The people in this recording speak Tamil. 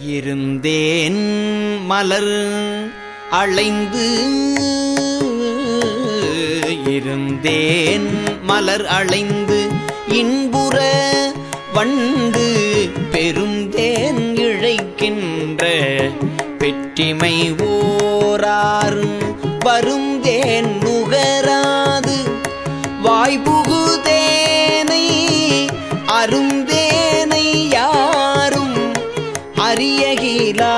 இருந்தேன் மலர் அழைந்து. இருந்தேன் மலர் அழைந்து இன்புற வண்டு பெருந்தேன் இழைக்கின்ற பெற்றிமை ஓராறு வருந்தேன் நுகராது. வாய்புகுதேன் அரியகிலா